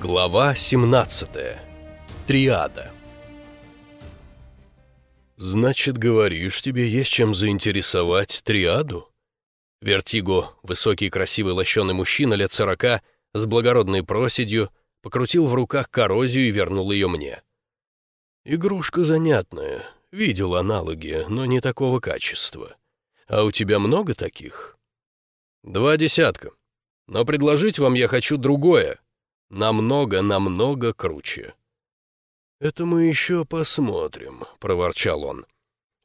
Глава 17. Триада. «Значит, говоришь, тебе есть чем заинтересовать триаду?» Вертиго, высокий красивый лощеный мужчина лет сорока, с благородной проседью, покрутил в руках коррозию и вернул ее мне. «Игрушка занятная, видел аналоги, но не такого качества. А у тебя много таких?» «Два десятка. Но предложить вам я хочу другое», намного-намного круче. «Это мы еще посмотрим», — проворчал он.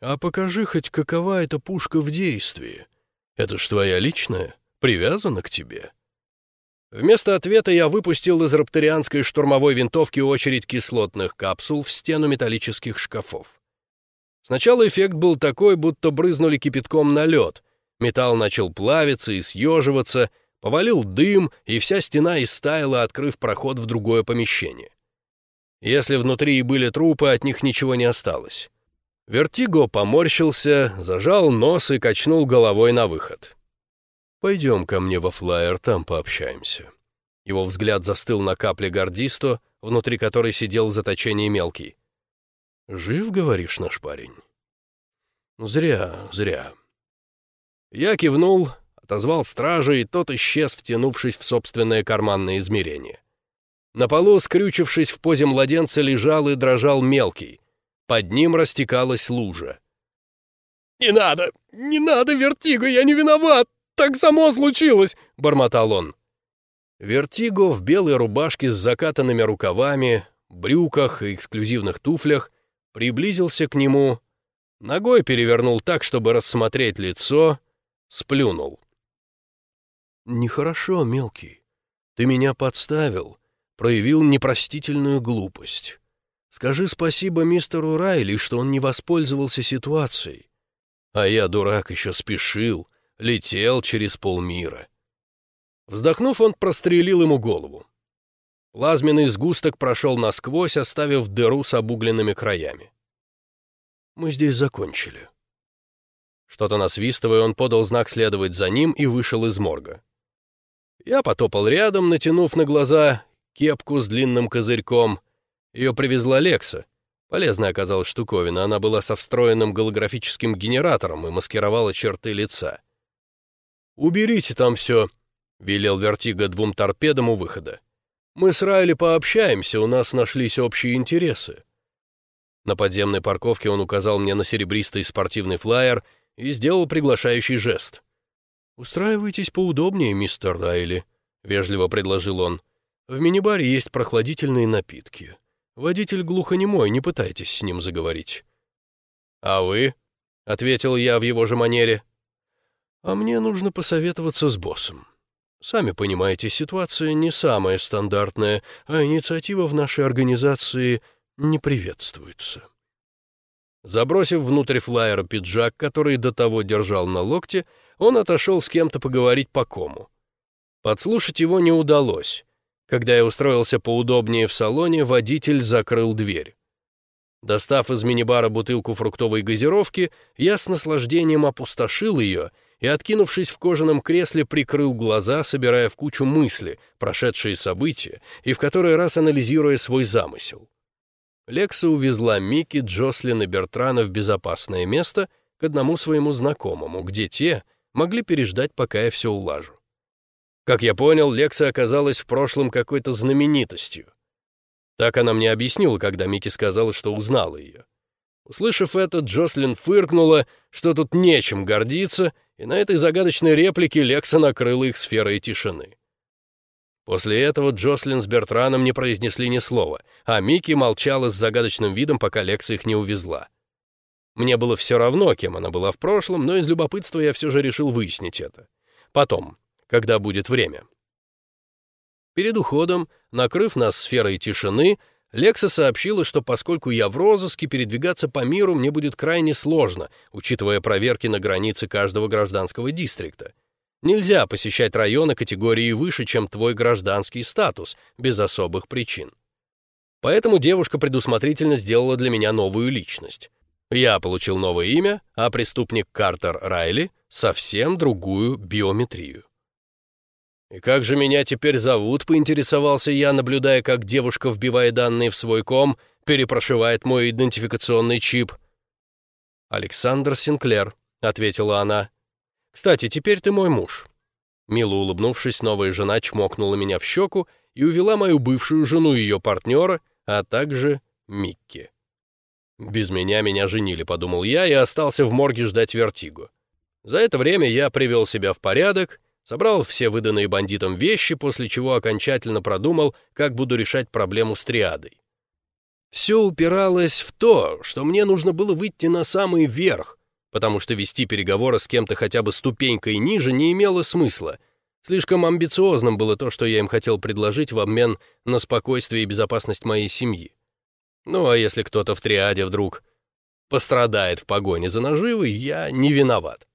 «А покажи хоть, какова эта пушка в действии. Это ж твоя личная, привязана к тебе». Вместо ответа я выпустил из рапторианской штурмовой винтовки очередь кислотных капсул в стену металлических шкафов. Сначала эффект был такой, будто брызнули кипятком на лед. Металл начал плавиться и съеживаться — Повалил дым, и вся стена истаяла, открыв проход в другое помещение. Если внутри и были трупы, от них ничего не осталось. Вертиго поморщился, зажал нос и качнул головой на выход. «Пойдем ко мне во флайер, там пообщаемся». Его взгляд застыл на капле гордисто, внутри которой сидел в заточении мелкий. «Жив, говоришь, наш парень?» «Зря, зря». Я кивнул, отозвал стража, и тот исчез, втянувшись в собственное карманное измерение. На полу, скрючившись в позе младенца, лежал и дрожал мелкий. Под ним растекалась лужа. «Не надо! Не надо, Вертиго! Я не виноват! Так само случилось!» — бормотал он. Вертиго в белой рубашке с закатанными рукавами, брюках и эксклюзивных туфлях приблизился к нему, ногой перевернул так, чтобы рассмотреть лицо, сплюнул. «Нехорошо, мелкий. Ты меня подставил, проявил непростительную глупость. Скажи спасибо мистеру Райли, что он не воспользовался ситуацией. А я, дурак, еще спешил, летел через полмира». Вздохнув, он прострелил ему голову. Плазменный сгусток прошел насквозь, оставив дыру с обугленными краями. «Мы здесь закончили». Что-то насвистывая, он подал знак следовать за ним и вышел из морга. Я потопал рядом, натянув на глаза кепку с длинным козырьком. Ее привезла Лекса. Полезная оказалась штуковина, она была со встроенным голографическим генератором и маскировала черты лица. «Уберите там все», — велел Вертига двум торпедам у выхода. «Мы с Райли пообщаемся, у нас нашлись общие интересы». На подземной парковке он указал мне на серебристый спортивный флаер и сделал приглашающий жест. «Устраивайтесь поудобнее, мистер Райли», — вежливо предложил он. «В мини-баре есть прохладительные напитки. Водитель глухонемой, не пытайтесь с ним заговорить». «А вы?» — ответил я в его же манере. «А мне нужно посоветоваться с боссом. Сами понимаете, ситуация не самая стандартная, а инициатива в нашей организации не приветствуется». Забросив внутрь флайера пиджак, который до того держал на локте, он отошел с кем-то поговорить по кому. Подслушать его не удалось. Когда я устроился поудобнее в салоне, водитель закрыл дверь. Достав из мини-бара бутылку фруктовой газировки, я с наслаждением опустошил ее и, откинувшись в кожаном кресле, прикрыл глаза, собирая в кучу мысли, прошедшие события, и в который раз анализируя свой замысел. Лекса увезла Микки, Джослин и Бертрана в безопасное место к одному своему знакомому, где те — могли переждать, пока я все улажу. Как я понял, Лекса оказалась в прошлом какой-то знаменитостью. Так она мне объяснила, когда Микки сказала, что узнала ее. Услышав это, Джослин фыркнула, что тут нечем гордиться, и на этой загадочной реплике Лекса накрыла их сферой тишины. После этого Джослин с Бертраном не произнесли ни слова, а Микки молчала с загадочным видом, пока Лекса их не увезла. Мне было все равно, кем она была в прошлом, но из любопытства я все же решил выяснить это. Потом, когда будет время. Перед уходом, накрыв нас сферой тишины, Лекса сообщила, что поскольку я в розыске, передвигаться по миру мне будет крайне сложно, учитывая проверки на границе каждого гражданского дистрикта. Нельзя посещать районы категории выше, чем твой гражданский статус, без особых причин. Поэтому девушка предусмотрительно сделала для меня новую личность. Я получил новое имя, а преступник Картер Райли — совсем другую биометрию. «И как же меня теперь зовут?» — поинтересовался я, наблюдая, как девушка, вбивая данные в свой ком, перепрошивает мой идентификационный чип. «Александр Синклер», — ответила она. «Кстати, теперь ты мой муж». Мило улыбнувшись, новая жена чмокнула меня в щеку и увела мою бывшую жену и ее партнера, а также Микки. «Без меня меня женили», — подумал я, и остался в морге ждать вертигу. За это время я привел себя в порядок, собрал все выданные бандитам вещи, после чего окончательно продумал, как буду решать проблему с триадой. Все упиралось в то, что мне нужно было выйти на самый верх, потому что вести переговоры с кем-то хотя бы ступенькой ниже не имело смысла. Слишком амбициозным было то, что я им хотел предложить в обмен на спокойствие и безопасность моей семьи. Ну а если кто-то в триаде вдруг пострадает в погоне за наживой, я не виноват.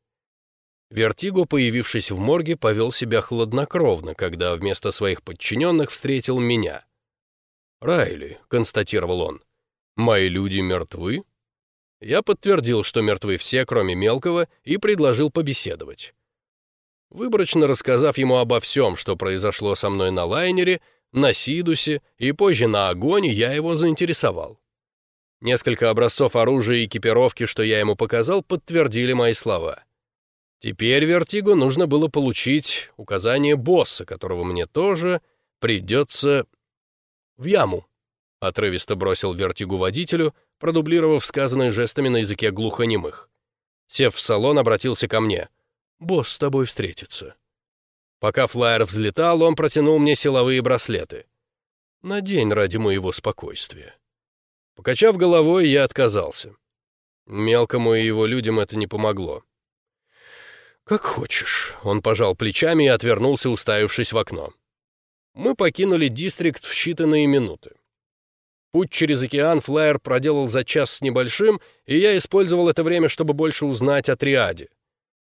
Вертиго, появившись в морге, повел себя хладнокровно, когда вместо своих подчиненных встретил меня. «Райли», — констатировал он, — «мои люди мертвы?» Я подтвердил, что мертвы все, кроме мелкого, и предложил побеседовать. Выборочно рассказав ему обо всем, что произошло со мной на лайнере, на Сидусе и позже на Агоне я его заинтересовал. Несколько образцов оружия и экипировки, что я ему показал, подтвердили мои слова. Теперь Вертигу нужно было получить указание босса, которого мне тоже придется в яму. Отрывисто бросил Вертигу водителю, продублировав сказанные жестами на языке глухонемых. Сев в салон, обратился ко мне. «Босс с тобой встретится». Пока флайер взлетал, он протянул мне силовые браслеты. Надень ради моего спокойствия. Покачав головой, я отказался. Мелкому и его людям это не помогло. «Как хочешь», — он пожал плечами и отвернулся, уставившись в окно. Мы покинули дистрикт в считанные минуты. Путь через океан флайер проделал за час с небольшим, и я использовал это время, чтобы больше узнать о триаде.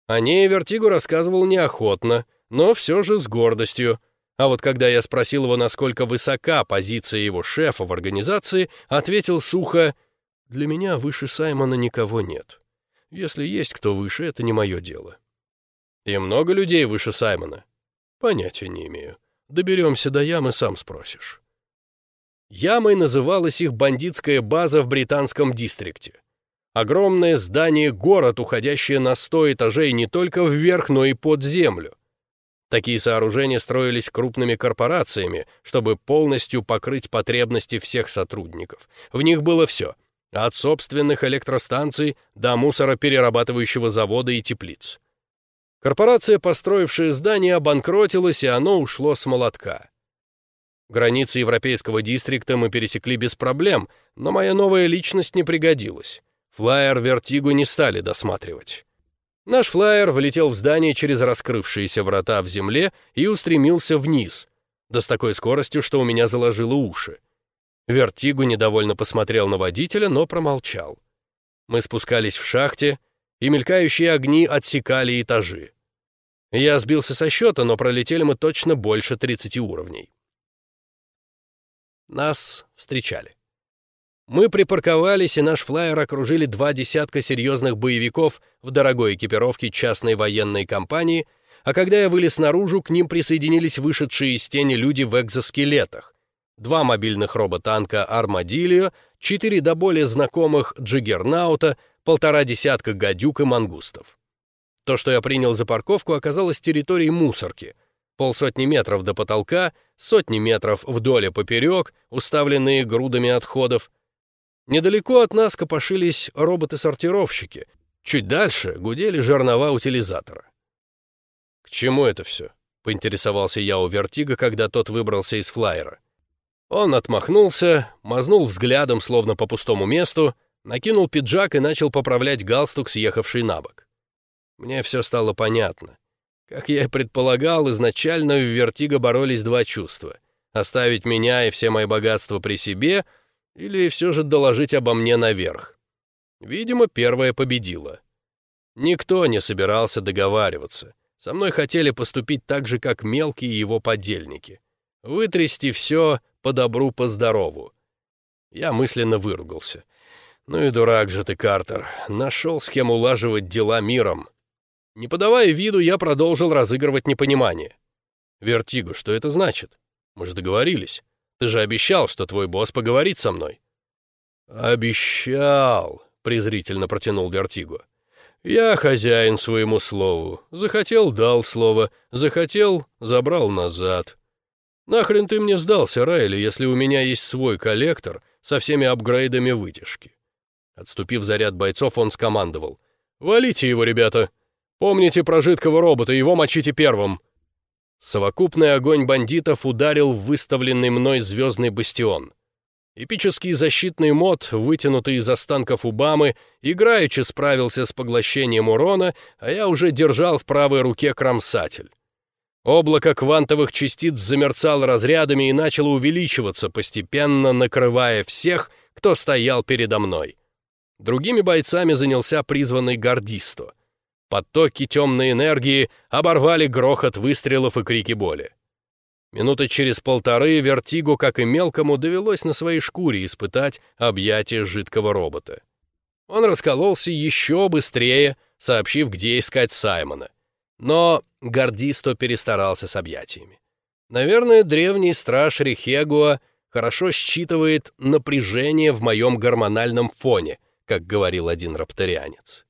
О ней Вертигу рассказывал неохотно, но все же с гордостью. А вот когда я спросил его, насколько высока позиция его шефа в организации, ответил сухо, «Для меня выше Саймона никого нет. Если есть кто выше, это не мое дело». «И много людей выше Саймона?» «Понятия не имею. Доберемся до ямы, сам спросишь». Ямой называлась их бандитская база в британском дистрикте. Огромное здание-город, уходящее на сто этажей не только вверх, но и под землю. Такие сооружения строились крупными корпорациями, чтобы полностью покрыть потребности всех сотрудников. В них было все — от собственных электростанций до мусороперерабатывающего завода и теплиц. Корпорация, построившая здание, обанкротилась, и оно ушло с молотка. Границы европейского дистрикта мы пересекли без проблем, но моя новая личность не пригодилась. Флайер Вертигу не стали досматривать. Наш флайер влетел в здание через раскрывшиеся врата в земле и устремился вниз, да с такой скоростью, что у меня заложило уши. Вертигу недовольно посмотрел на водителя, но промолчал. Мы спускались в шахте, и мелькающие огни отсекали этажи. Я сбился со счета, но пролетели мы точно больше 30 уровней. Нас встречали. Мы припарковались, и наш флайер окружили два десятка серьезных боевиков в дорогой экипировке частной военной компании, а когда я вылез наружу, к ним присоединились вышедшие из тени люди в экзоскелетах. Два мобильных роботанка «Армадильо», четыре до более знакомых «Джиггернаута», полтора десятка «Гадюк» и «Мангустов». То, что я принял за парковку, оказалось территорией мусорки. Полсотни метров до потолка, сотни метров вдоль и поперек, уставленные грудами отходов — Недалеко от нас копошились роботы-сортировщики. Чуть дальше гудели жернова утилизатора. «К чему это все?» — поинтересовался я у Вертига, когда тот выбрался из флайера. Он отмахнулся, мазнул взглядом, словно по пустому месту, накинул пиджак и начал поправлять галстук, съехавший на бок. Мне все стало понятно. Как я и предполагал, изначально в Вертиго боролись два чувства — оставить меня и все мои богатства при себе — или все же доложить обо мне наверх? Видимо, первое победило. Никто не собирался договариваться. Со мной хотели поступить так же, как мелкие его подельники. Вытрясти все по добру, по здорову. Я мысленно выругался. Ну и дурак же ты, Картер. Нашел, с кем улаживать дела миром. Не подавая виду, я продолжил разыгрывать непонимание. «Вертиго, что это значит? Мы же договорились. Ты же обещал, что твой босс поговорит со мной». «Обещал», — презрительно протянул Вертиго. «Я хозяин своему слову. Захотел — дал слово. Захотел — забрал назад. Нахрен ты мне сдался, Райли, если у меня есть свой коллектор со всеми апгрейдами вытяжки?» Отступив за ряд бойцов, он скомандовал. «Валите его, ребята! Помните про жидкого робота, его мочите первым!» Совокупный огонь бандитов ударил в выставленный мной звездный бастион. Эпический защитный мод, вытянутый из останков Убамы, играючи справился с поглощением урона, а я уже держал в правой руке кромсатель. Облако квантовых частиц замерцало разрядами и начало увеличиваться, постепенно накрывая всех, кто стоял передо мной. Другими бойцами занялся призванный Гордисто — Потоки темной энергии оборвали грохот выстрелов и крики боли. Минуты через полторы Вертигу, как и мелкому, довелось на своей шкуре испытать объятие жидкого робота. Он раскололся еще быстрее, сообщив, где искать Саймона. Но Гордисто перестарался с объятиями. Наверное, древний страж Рихегуа хорошо считывает напряжение в моем гормональном фоне, как говорил один рапторианец.